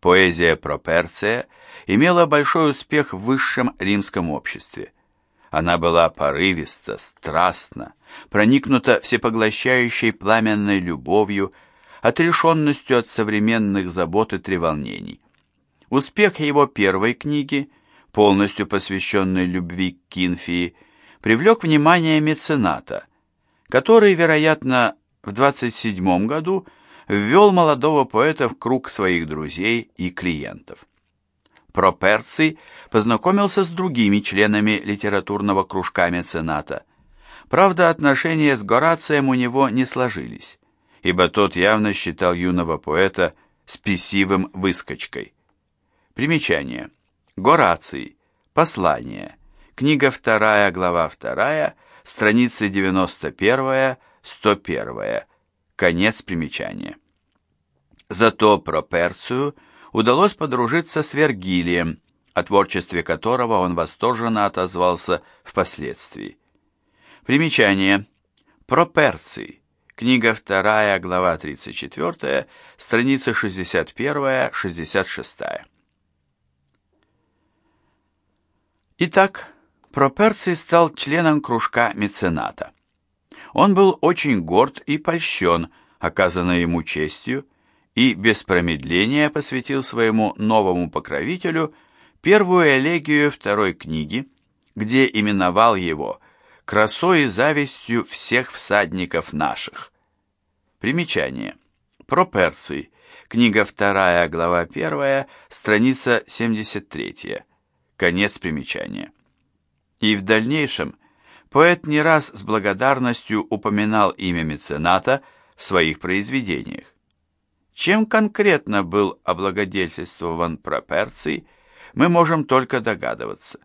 Поэзия Проперция имела большой успех в высшем римском обществе. Она была порывиста, страстна, проникнута всепоглощающей пламенной любовью, отрешенностью от современных забот и треволнений. Успех его первой книги, полностью посвященной любви к Кинфии, привлек внимание мецената, который, вероятно, в 27 году ввел молодого поэта в круг своих друзей и клиентов. Проперций познакомился с другими членами литературного кружка мецената. Правда, отношения с Горацием у него не сложились, ибо тот явно считал юного поэта спесивым выскочкой. Примечание. Гораций. Послание. Книга 2, глава 2, страницы 91-101. Конец примечания. Зато Проперцию – удалось подружиться с Вергилием, о творчестве которого он восторженно отозвался впоследствии. Примечание. Проперций. Книга 2, глава 34, страница 61-66. Итак, Проперций стал членом кружка мецената. Он был очень горд и польщен оказанной ему честью, и без промедления посвятил своему новому покровителю первую элегию второй книги, где именовал его красой и завистью всех всадников наших. Примечание. Проперций. Книга 2, глава 1, страница 73. Конец примечания. И в дальнейшем поэт не раз с благодарностью упоминал имя мецената в своих произведениях. Чем конкретно был облагодетельствован Проперций, мы можем только догадываться.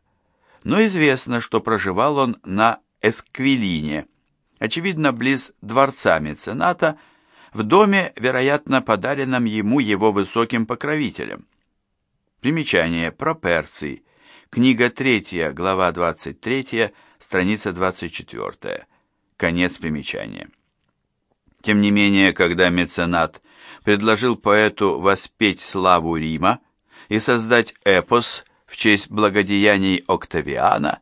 Но известно, что проживал он на Эсквилине, очевидно, близ дворца мецената, в доме, вероятно, подаренном ему его высоким покровителем. Примечание. Проперций. Книга 3, глава 23, страница 24. Конец примечания. Тем не менее, когда меценат – предложил поэту воспеть славу Рима и создать эпос в честь благодеяний Октавиана,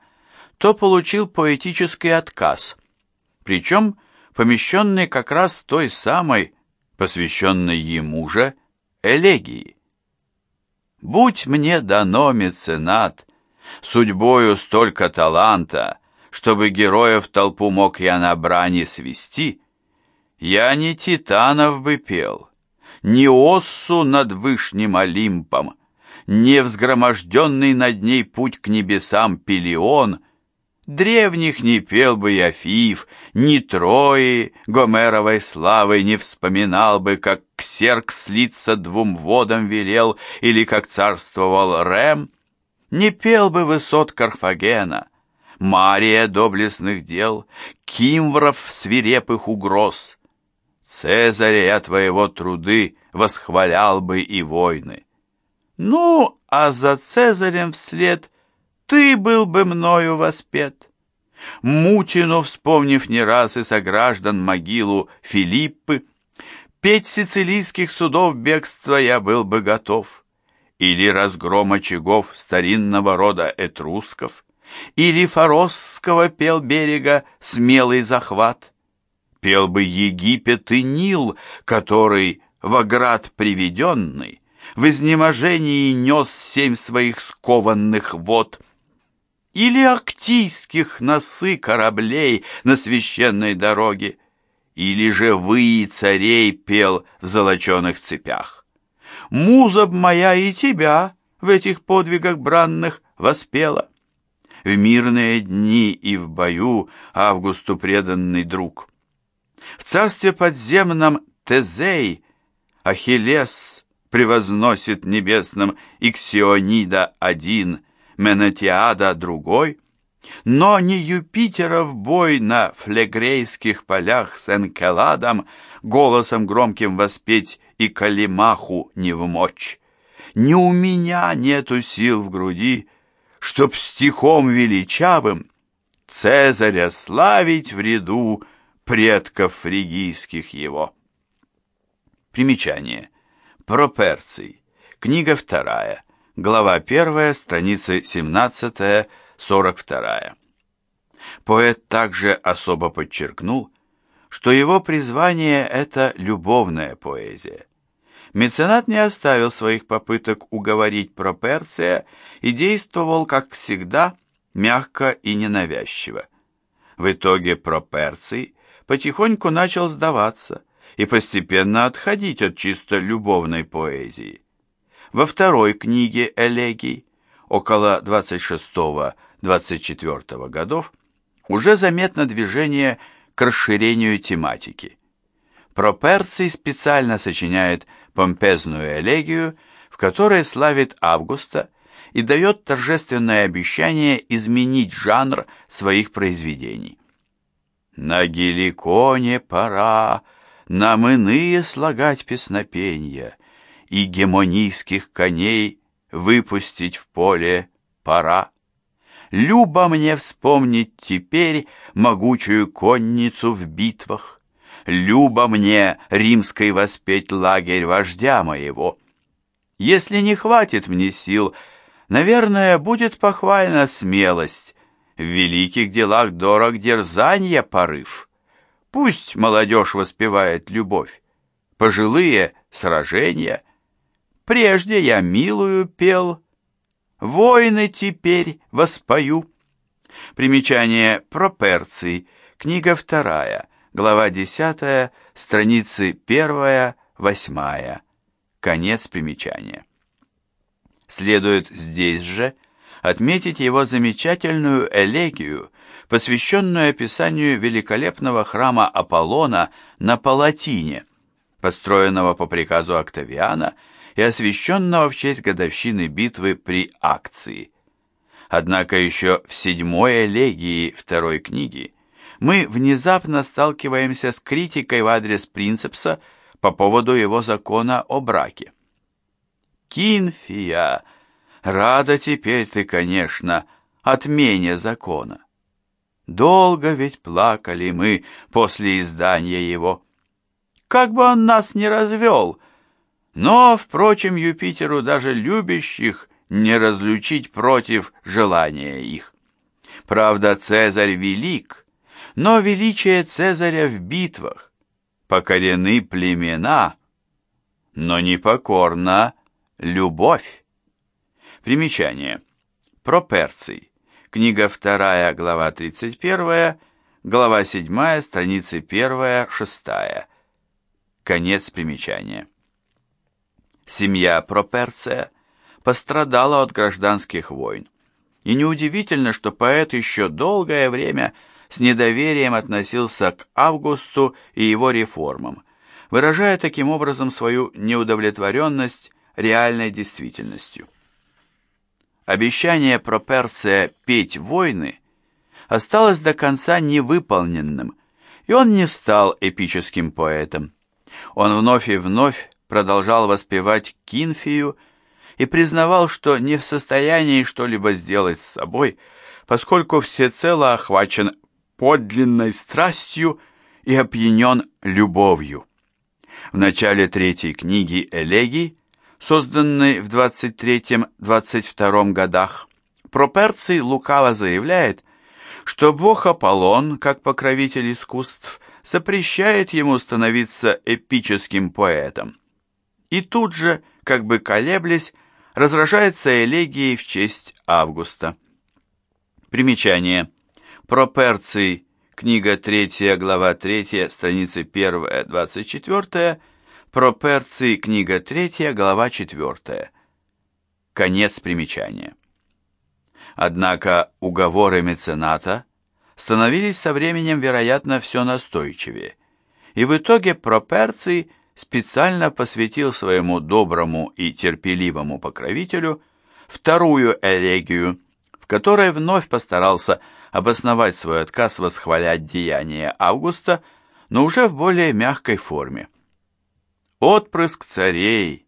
то получил поэтический отказ, причем помещенный как раз той самой, посвященной ему же, элегии. «Будь мне дано, меценат, судьбою столько таланта, чтобы героев толпу мог я на брани свести, я не титанов бы пел, ни Оссу над вышним Олимпом, не взгроможденный над ней путь к небесам Пелион, древних не пел бы я Фив, ни Трои, Гомеровой славой не вспоминал бы, как Ксеркс слиться двум водам велел, или как царствовал Рем, не пел бы высот Карфагена, Мария доблестных дел, Кимвров свирепых угроз, Цезаря твоего труды восхвалял бы и войны. Ну, а за Цезарем вслед ты был бы мною воспет. Мутину, вспомнив не раз и сограждан могилу Филиппы, петь сицилийских судов бегства я был бы готов. Или разгром очагов старинного рода этрусков, или форосского пел берега смелый захват пел бы Египет и Нил, который, в оград приведенный, в изнеможении нес семь своих скованных вод, или актийских носы кораблей на священной дороге, или же вы царей пел в золоченых цепях. Муза б моя и тебя в этих подвигах бранных воспела. В мирные дни и в бою Августу преданный друг. В царстве подземном Тезей Ахиллес превозносит небесным Иксионида один, Менотиада другой, но не Юпитеров бой на флегрейских полях с Энкеладом голосом громким воспеть и Калимаху не вмочь. Ни у меня нету сил в груди, чтоб стихом величавым Цезаря славить в ряду предков фригийских его. Примечание. Проперций. книга 2, глава 1, страницы 17-42. Поэт также особо подчеркнул, что его призвание – это любовная поэзия. Меценат не оставил своих попыток уговорить Проперция и действовал, как всегда, мягко и ненавязчиво. В итоге Проперций потихоньку начал сдаваться и постепенно отходить от чисто любовной поэзии. Во второй книге «Элегий» около 26-24 годов уже заметно движение к расширению тематики. Проперций специально сочиняет помпезную элегию, в которой славит Августа и дает торжественное обещание изменить жанр своих произведений. «На геликоне пора нам иные слагать песнопенья, и гемонийских коней выпустить в поле пора. Любо мне вспомнить теперь могучую конницу в битвах, Любо мне римской воспеть лагерь вождя моего. Если не хватит мне сил, наверное, будет похвальна смелость. В великих делах дорог дерзанье порыв. Пусть молодежь воспевает любовь, пожилые — сражения. Прежде я милую пел, войны теперь воспою. Примечание Проперций, книга вторая, глава 10, страницы 1-8. Конец примечания. Следует здесь же отметить его замечательную элегию, посвященную описанию великолепного храма Аполлона на Палатине, построенного по приказу Октавиана и освященного в честь годовщины битвы при Акции. Однако еще в седьмой элегии второй книги мы внезапно сталкиваемся с критикой в адрес Принцепса по поводу его закона о браке. «Кинфия, рада теперь ты, конечно, отмене закона. Долго ведь плакали мы после издания его. Как бы он нас не развел, но, впрочем, Юпитеру даже любящих не разлучить против желания их. Правда, Цезарь велик, но величие Цезаря в битвах, покорены племена, но непокорна любовь. Примечание. Проперций. Книга 2, глава 31, глава 7, страницы 1-6. Конец примечания. Семья Проперция пострадала от гражданских войн. И неудивительно, что поэт еще долгое время – с недоверием относился к Августу и его реформам, выражая таким образом свою неудовлетворенность реальной действительностью. Обещание Проперция петь войны осталось до конца невыполненным, и он не стал эпическим поэтом. Он вновь и вновь продолжал воспевать Кинфию и признавал, что не в состоянии что-либо сделать с собой, поскольку всецело охвачен подлинной страстью и опьянен любовью. В начале третьей книги «Элегий», созданной в 23-22 годах, Проперций лукаво заявляет, что бог Аполлон, как покровитель искусств, запрещает ему становиться эпическим поэтом. И тут же, как бы колеблясь, разражается элегией в честь Августа. Примечание – Проперций, книга 3, глава 3, страницы 1, 24, Проперций, книга 3, глава 4. Конец примечания. Однако уговоры мецената становились со временем, вероятно, все настойчивее, и в итоге Проперций специально посвятил своему доброму и терпеливому покровителю вторую элегию, в которой вновь постарался обосновать свой отказ восхвалять деяния Августа, но уже в более мягкой форме. Отпрыск царей,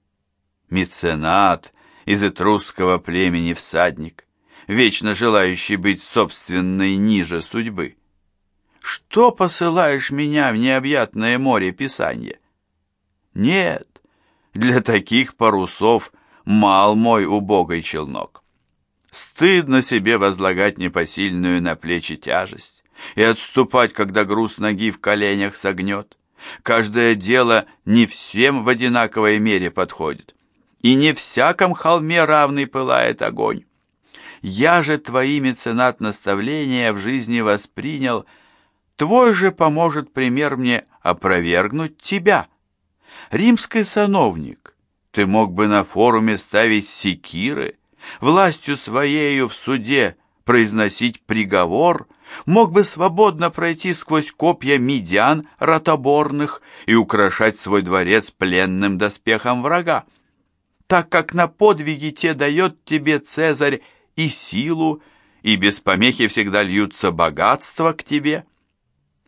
меценат, из этрусского племени всадник, вечно желающий быть собственной ниже судьбы. Что посылаешь меня в необъятное море Писания? Нет, для таких парусов мал мой убогой челнок. Стыдно себе возлагать непосильную на плечи тяжесть и отступать, когда груз ноги в коленях согнет. Каждое дело не всем в одинаковой мере подходит, и не всяком холме равный пылает огонь. Я же твои меценат наставления в жизни воспринял, твой же поможет пример мне опровергнуть тебя. Римский сановник, ты мог бы на форуме ставить секиры, властью своею в суде произносить приговор, мог бы свободно пройти сквозь копья медиан ротоборных и украшать свой дворец пленным доспехом врага, так как на подвиги те дает тебе Цезарь и силу, и без помехи всегда льются богатства к тебе.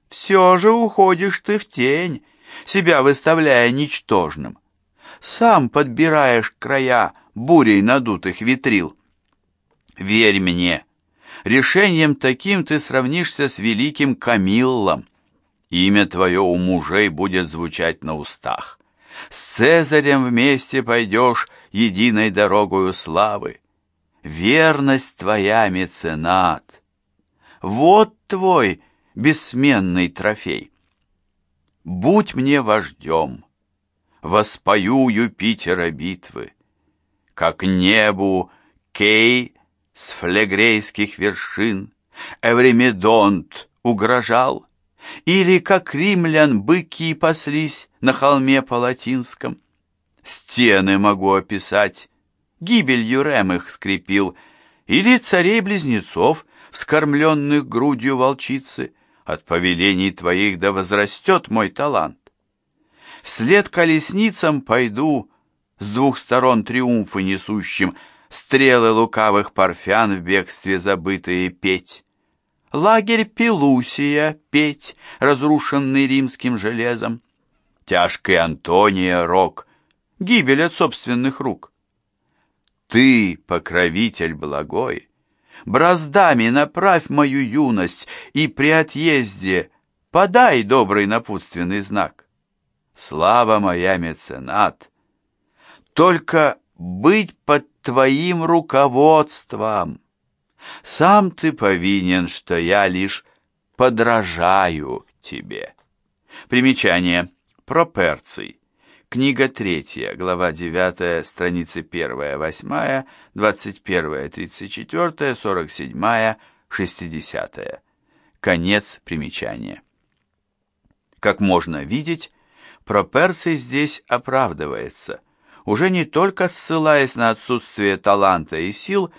Все же уходишь ты в тень, себя выставляя ничтожным. Сам подбираешь края бурей надутых витрил. Верь мне, решением таким ты сравнишься с великим Камиллом. Имя твое у мужей будет звучать на устах. С Цезарем вместе пойдешь единой дорогою славы. Верность твоя, меценат. Вот твой бессменный трофей. Будь мне вождем, воспою Юпитера битвы, как небу Кей с флегрейских вершин Эвремедонт угрожал, или как римлян быки паслись на холме Палатинском. Стены могу описать, гибель Юрем их скрепил, или царей-близнецов, вскормленных грудью волчицы, от повелений твоих да возрастет мой талант. Вслед колесницам пойду, с двух сторон триумфы несущим, стрелы лукавых парфян в бегстве забытые петь. Лагерь Пелусия петь, разрушенный римским железом. Тяжкий Антония рок, гибель от собственных рук. Ты, покровитель благой, браздами направь мою юность и при отъезде подай добрый напутственный знак. Слава моя, меценат! Только быть под твоим руководством. Сам ты повинен, что я лишь подражаю тебе. Примечание. Проперций. Книга 3, глава 9, страницы 1, 8, 21, 34, 47, 60. Конец примечания. Как можно видеть, Проперций здесь оправдывается, уже не только ссылаясь на отсутствие таланта и сил,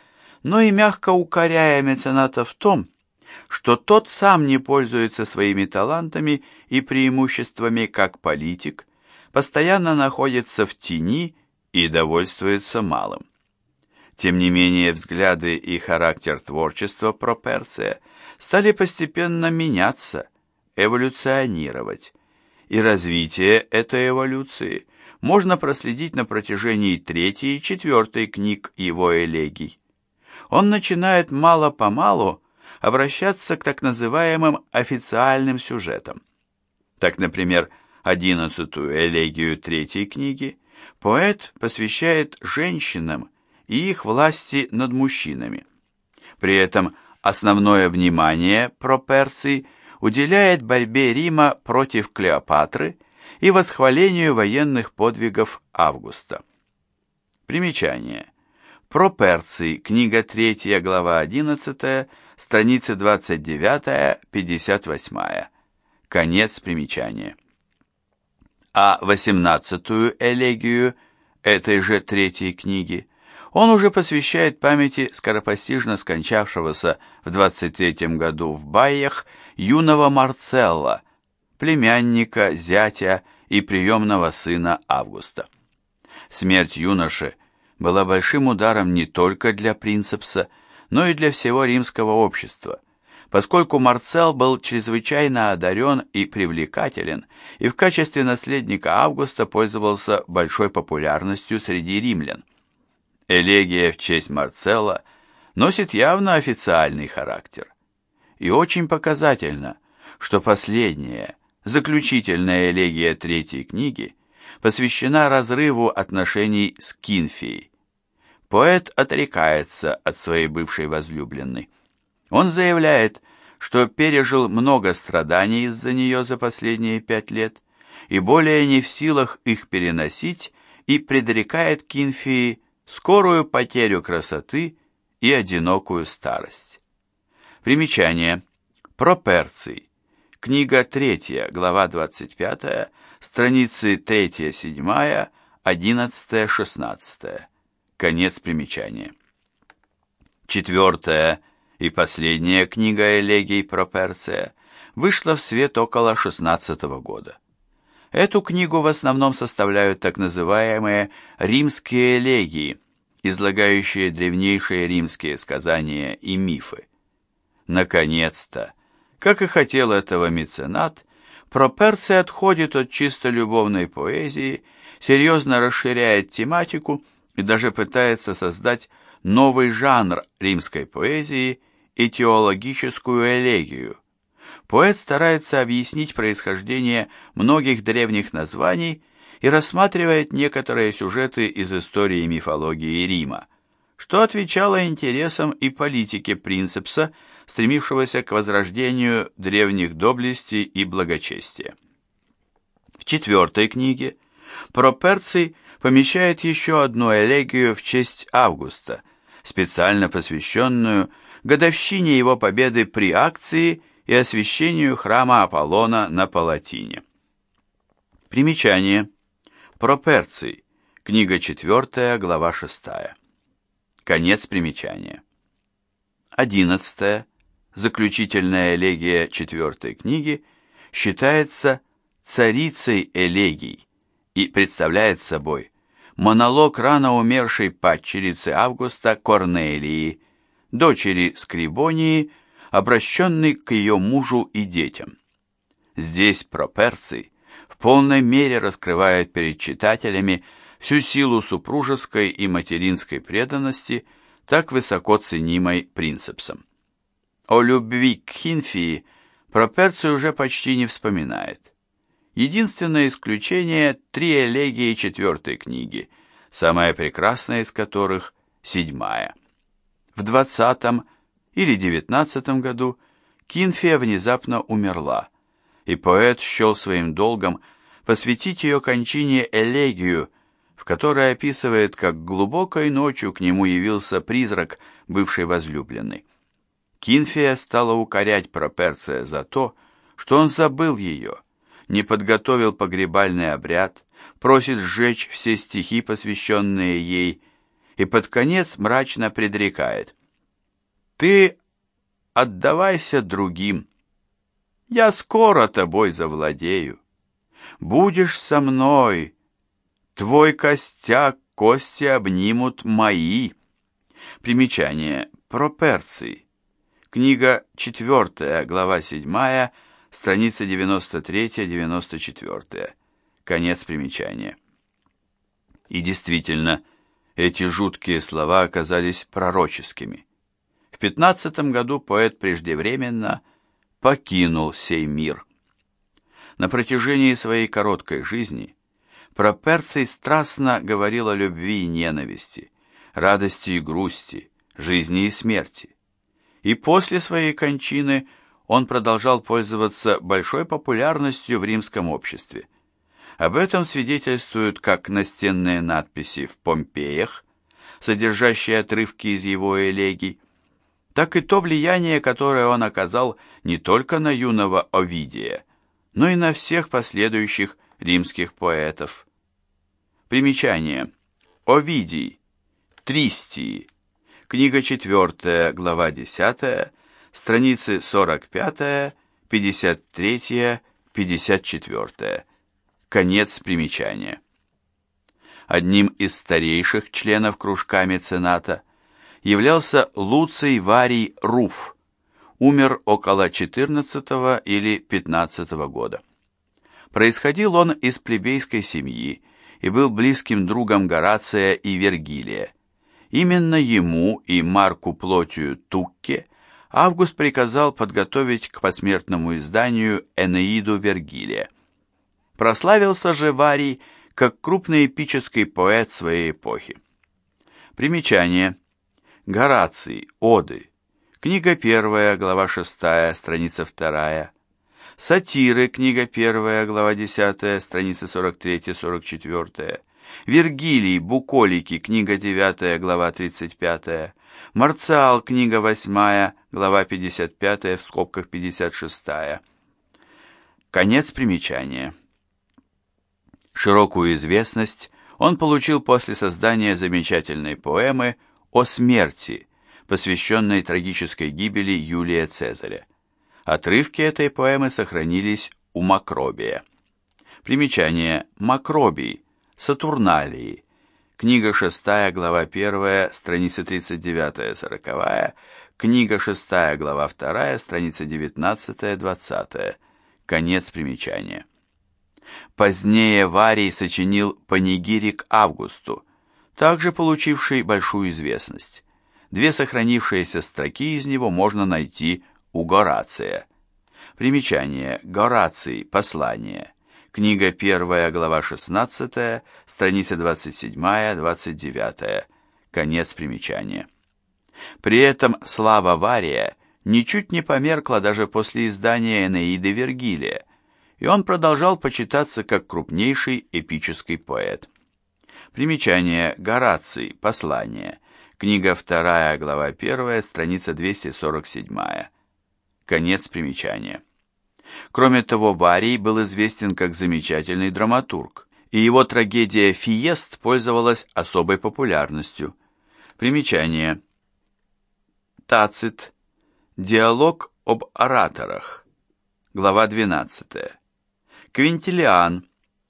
но и мягко укоряя мецената в том, что тот сам не пользуется своими талантами и преимуществами как политик, постоянно находится в тени и довольствуется малым. Тем не менее, взгляды и характер творчества Проперция стали постепенно меняться, эволюционировать, и развитие этой эволюции можно проследить на протяжении третьей и четвертой книг его элегий. Он начинает мало-помалу обращаться к так называемым официальным сюжетам. Так, например, одиннадцатую элегию третьей книги, поэт посвящает женщинам и их власти над мужчинами. При этом основное внимание Проперций уделяет борьбе Рима против Клеопатры и восхвалению военных подвигов Августа. Примечание. Проперций, книга 3, глава 11, страницы 29-58. Конец примечания а восемнадцатую элегию этой же третьей книги он уже посвящает памяти скоропостижно скончавшегося в 23 году в Байях юного Марцелла, племянника, зятя и приемного сына Августа. Смерть юноши была большим ударом не только для принцепса, но и для всего римского общества, поскольку Марцел был чрезвычайно одарен и привлекателен, и в качестве наследника Августа пользовался большой популярностью среди римлян. Элегия в честь Марцелла носит явно официальный характер. И очень показательно, что последняя, заключительная элегия третьей книги посвящена разрыву отношений с Кинфией. поэт отрекается от своей бывшей возлюбленной. Он заявляет, что пережил много страданий из-за нее за последние пять лет и более не в силах их переносить и предрекает Кинфии скорую потерю красоты и одинокую старость. Примечание. Проперций. Книга 3, глава 25, страницы 3-7, 11-16. Конец примечания. Четвертая и последняя книга элегий Проперция вышла в свет около 16 года. Эту книгу в основном составляют так называемые римские элегии, излагающие древнейшие римские сказания и мифы. Наконец-то, как и хотел этого меценат, Проперций отходит от чисто любовной поэзии, серьезно расширяет тематику и даже пытается создать новый жанр римской поэзии и теологическую элегию. Поэт старается объяснить происхождение многих древних названий и рассматривает некоторые сюжеты из истории мифологии Рима, что отвечало интересам и политике Принцепса, стремившегося к возрождению древних доблестей и благочестия. В четвертой книге Проперций помещает еще одну элегию в честь Августа, специально посвященную годовщине его победы при акции и освящению храма Аполлона на Палатине. Примечание. Проперций. Книга 4, глава 6. Конец примечания. 11. Заключительная элегия четвертой книги считается царицей элегий и представляет собой монолог рано умершей падчерицы Августа Корнелии, дочери Скрибонии, обращенный к ее мужу и детям. Здесь Проперций в полной мере раскрывает перед читателями всю силу супружеской и материнской преданности, так высоко ценимой принципсом. О любви к Хинфии Проперций уже почти не вспоминает. Единственное исключение – три элегии четвертой книги, самая прекрасная из которых – седьмая. В двадцатом или девятнадцатом году Кинфия внезапно умерла, и поэт счел своим долгом посвятить ее кончине элегию, в которой описывает, как глубокой ночью к нему явился призрак бывшей возлюбленной. Кинфия стала укорять Проперция за то, что он забыл ее, не подготовил погребальный обряд, просит сжечь все стихи, посвященные ей, и под конец мрачно предрекает. «Ты отдавайся другим, я скоро тобой завладею. Будешь со мной, твой костяк кости обнимут мои». Примечание. Проперции. Книга 4, глава 7, страница 93-94. Конец примечания. И действительно, эти жуткие слова оказались пророческими. В пятнадцатом году поэт преждевременно покинул сей мир. На протяжении своей короткой жизни Проперций страстно говорил о любви и ненависти, радости и грусти, жизни и смерти. И после своей кончины он продолжал пользоваться большой популярностью в римском обществе. Об этом свидетельствуют как настенные надписи в Помпеях, содержащие отрывки из его элегий, так и то влияние, которое он оказал не только на юного Овидия, но и на всех последующих римских поэтов. Примечание. Овидий. Тристии. Книга 4, глава 10, страницы 45, 53, 54. Конец примечания. Одним из старейших членов кружка мецената являлся Луций Варий Руф, умер около 14 или 15 года. Происходил он из плебейской семьи и был близким другом Горация и Вергилия. Именно ему и Марку Плотию Тукке Август приказал подготовить к посмертному изданию Энеиду Вергилия. Прославился же Варий как крупный эпический поэт своей эпохи. Примечание. Гораций. Оды. Книга 1, глава 6, страница 2. Сатиры. Книга 1, глава 10, страница 43-44. Вергилий. Буколики. Книга 9, глава 35. Марциал. Книга 8, глава 55, в скобках 56. Конец примечания. Широкую известность он получил после создания замечательной поэмы «О смерти», посвященной трагической гибели Юлия Цезаря. Отрывки этой поэмы сохранились у Макробия. Примечание «Макробий», «Сатурналии», книга 6, глава 1, страница 39-40, книга 6, глава 2, страница 19-20, конец примечания. Позднее Варий сочинил панигирик Августу, также получивший большую известность. Две сохранившиеся строки из него можно найти у Горация. Примечание. Гораций. Послание. Книга 1, глава 16, страница 27-29. Конец примечания. При этом слава Вария ничуть не померкла даже после издания Энеиды Вергилия, и он продолжал почитаться как крупнейший эпический поэт. Примечание Гораций, Послание, книга 2, глава 1, страница 247. Конец примечания. Кроме того, Варий был известен как замечательный драматург, и его трагедия «Фиест» пользовалась особой популярностью. Примечание. Тацит. Диалог об ораторах. Глава 12. Квинтилиан,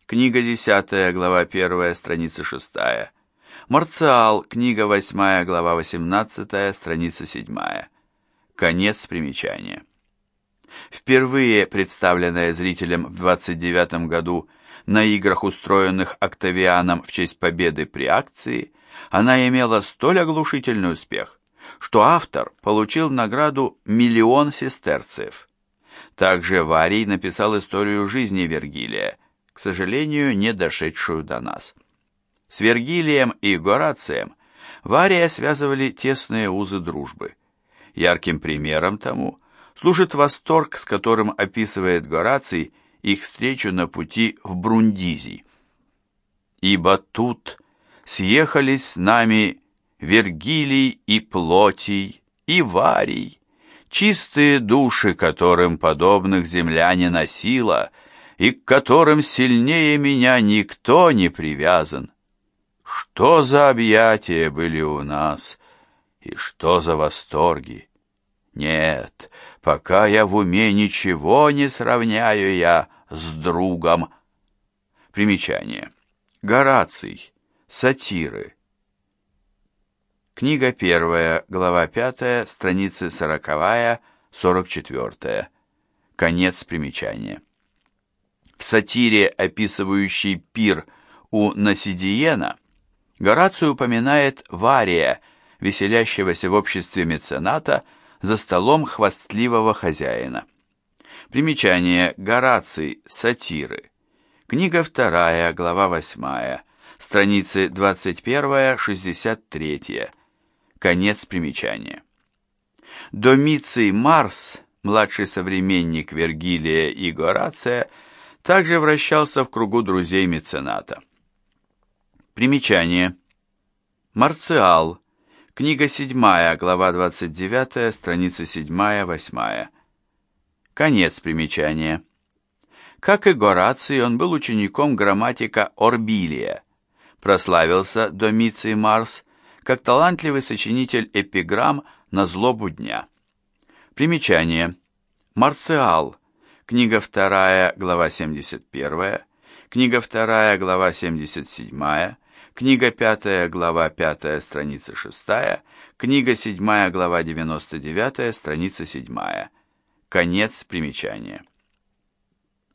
книга 10, глава 1, страница 6. Марциал, книга 8, глава 18, страница 7. Конец примечания. Впервые представленная зрителям в 29 году на играх, устроенных Октавианом в честь победы при акции, она имела столь оглушительный успех, что автор получил награду «Миллион сестерцев». Также Варий написал историю жизни Вергилия, к сожалению, не дошедшую до нас. С Вергилием и Горацием Вария связывали тесные узы дружбы. Ярким примером тому служит восторг, с которым описывает Гораций их встречу на пути в Брундизи. «Ибо тут съехались с нами Вергилий и Плотий, и Варий, чистые души, которым подобных земля не носила, и к которым сильнее меня никто не привязан. Что за объятия были у нас, и что за восторги! Нет, пока я в уме ничего не сравняю я с другом. Примечание. Гораций. Сатиры. Книга первая, глава пятая, страницы сороковая, сорок четвертая. Конец примечания. В сатире, описывающей пир у Насидиена, Гораций упоминает Вария, веселящегося в обществе мецената, за столом хвастливого хозяина. Примечание Гораций, сатиры. Книга вторая, глава восьмая, страницы 21-63. Конец примечания. Домиций Марс, младший современник Вергилия и Горация, также вращался в кругу друзей мецената. Примечание. Марциал. Книга 7, глава 29, страница 7-8. Конец примечания. Как и Гораций, он был учеником грамматика Орбилия. Прославился Домиций Марс как талантливый сочинитель эпиграмм на злобу дня. Примечание. Марциал. Книга 2, глава 71, книга 2, глава 77, книга 5, глава 5, страница 6, книга 7, глава 99, страница 7. Конец примечания.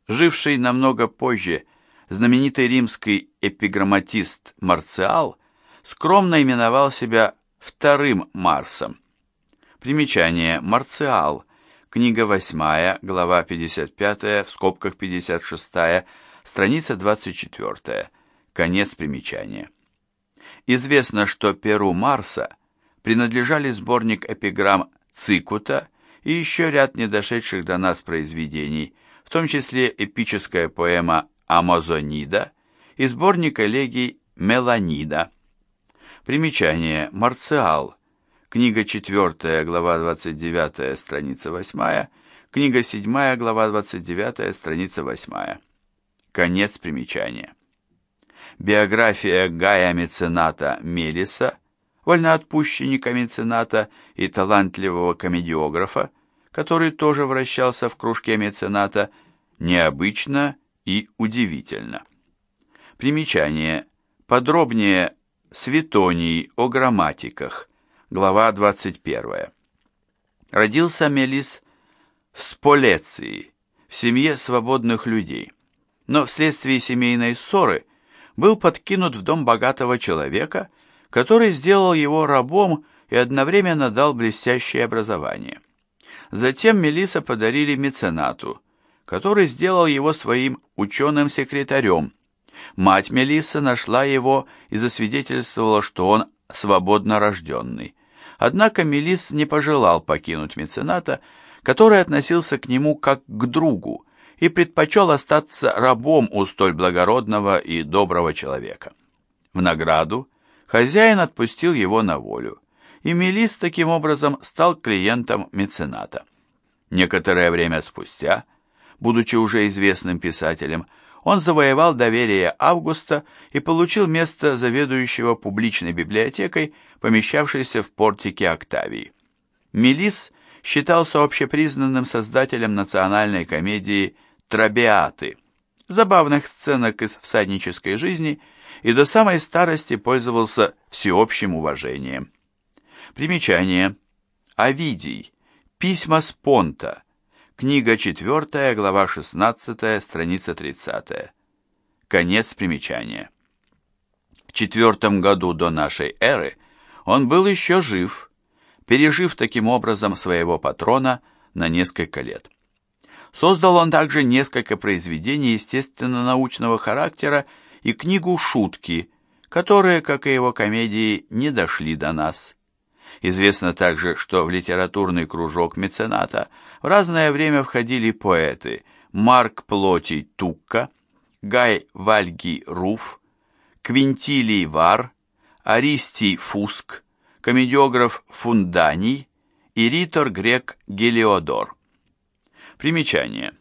Живший намного позже знаменитый римский эпиграмматист Марциал скромно именовал себя вторым Марсом. Примечание. Марциал. Книга 8, глава 55, в скобках 56, страница 24. Конец примечания. Известно, что перу Марса принадлежали сборник эпиграмм Цикута и еще ряд недошедших до нас произведений, в том числе эпическая поэма «Амазонида» и сборник элегий «Меланида». Примечание «Марциал», книга 4, глава 29, страница 8, книга 7, глава 29, страница 8. Конец примечания. Биография Гая Мецената Мелиса, вольноотпущенника Мецената и талантливого комедиографа, который тоже вращался в кружке Мецената, необычно и удивительно. Примечание. Подробнее Светоний о грамматиках. Глава 21. Родился Мелис в Сполеции, в семье свободных людей, но вследствие семейной ссоры был подкинут в дом богатого человека, который сделал его рабом и одновременно дал блестящее образование. Затем Мелиса подарили меценату, который сделал его своим ученым-секретарем. Мать Мелисса нашла его и засвидетельствовала, что он свободно рожденный. Однако Мелисс не пожелал покинуть мецената, который относился к нему как к другу и предпочел остаться рабом у столь благородного и доброго человека. В награду хозяин отпустил его на волю, и Мелис таким образом стал клиентом мецената. Некоторое время спустя, будучи уже известным писателем, он завоевал доверие Августа и получил место заведующего публичной библиотекой, помещавшейся в портике Октавии. Мелис считался общепризнанным создателем национальной комедии «Трабиаты», забавных сценок из всаднической жизни и до самой старости пользовался всеобщим уважением. Примечание. Овидий. Письма с Понта. Книга 4, глава 16, страница 30. Конец примечания. В четвертом году до нашей эры он был еще жив, пережив таким образом своего патрона на несколько лет. Создал он также несколько произведений естественно-научного характера и книгу «Шутки», которые, как и его комедии, не дошли до нас. Известно также, что в литературный кружок мецената в разное время входили поэты Марк Плотий Тукка, Гай Вальги Руф, Квинтилий Вар, Аристий Фуск, комедиограф Фунданий и ритор грек Гелиодор. Примечание.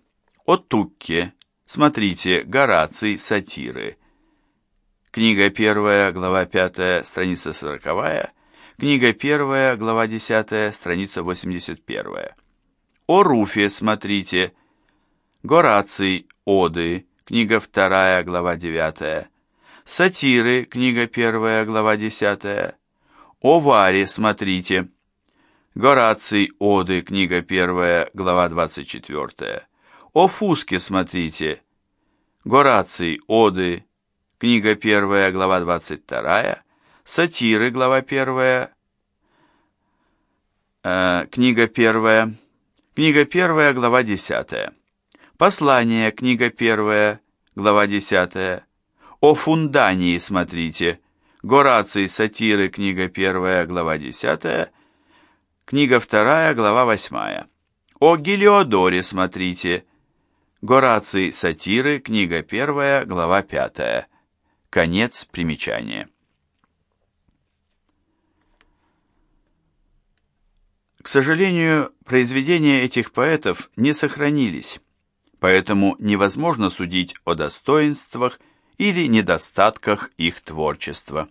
О Тукке. Смотрите, Гораций, сатиры. Книга 1, глава 5, страница 40, книга 1, глава 10, страница 81. О Руфе смотрите. Гораций, Оды, книга 2, глава 9. Сатиры, книга 1, глава 10. О Варе смотрите. Гораций, Оды, книга 1, глава 24. О Фуске смотрите. Гораций, Оды, книга 1, глава 22. Сатиры, глава 1. Э, книга 1. Книга 1, глава 10. Послание, книга 1, глава 10. О фундании смотрите. Гораций, сатиры, книга 1, глава 10, книга 2, глава 8. О Гелиодоре смотрите. Гораций, сатиры, книга 1, глава 5. Конец примечания. К сожалению, произведения этих поэтов не сохранились, поэтому невозможно судить о достоинствах или недостатках их творчества.